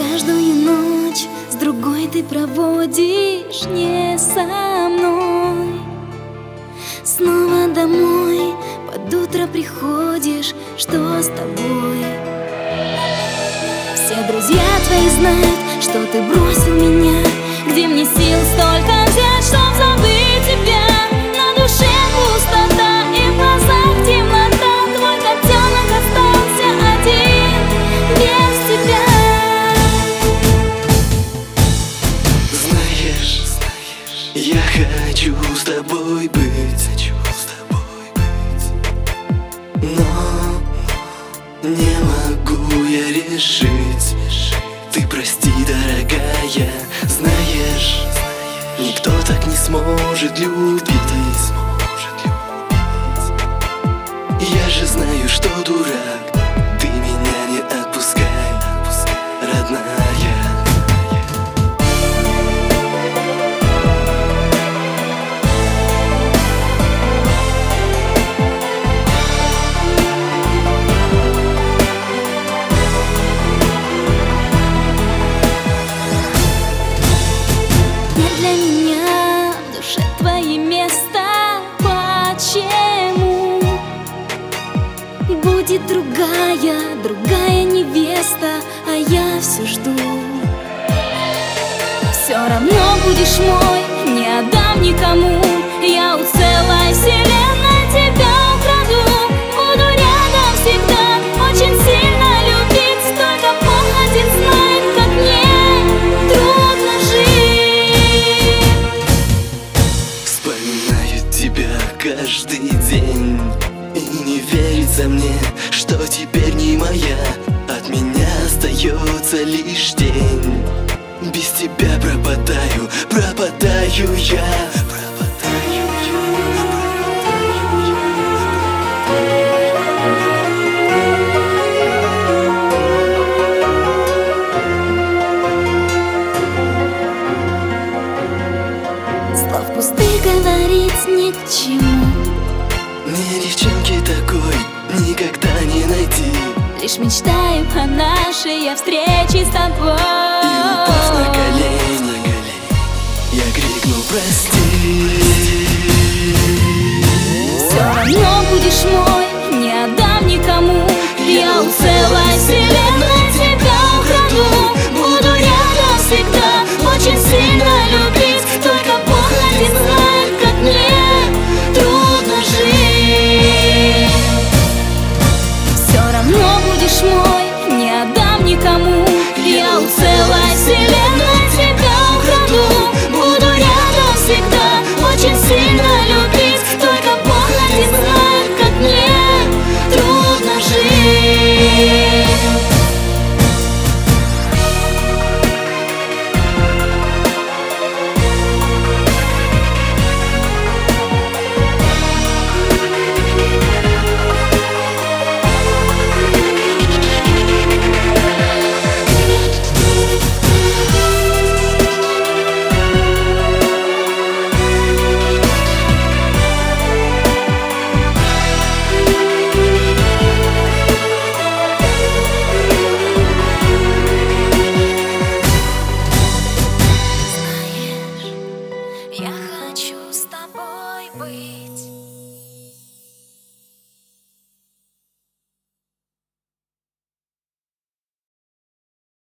Каждую ночь с другой ты проводишь не со мной Снова домой под утро приходишь, что с тобой? Все друзья твои знают, что ты бросил меня Где мне сил столько взять, чтоб забыть я хочу с тобой быть. Хочу с тобой быть Но не могу я решить. Ты прости, дорогая Знаешь, никто так не сможет любить. Я же знаю, что дурак Будет другая, другая невеста А я все жду. Все равно будешь мой, не отдам никому. Я у целой вселенной тебя украду. Буду рядом всегда, очень сильно любить. Только Бог один как мне трудно жить. Вспоминаю тебя каждый день И не верится мне, что теперь не моя. От меня остается лишь день. Без тебя пропадаю, пропадаю я Пропадаю я. Слов пустых говорить ни к чему Лишь мечтаю о нашей встрече с тобой. И упав на колени, никому Я у целой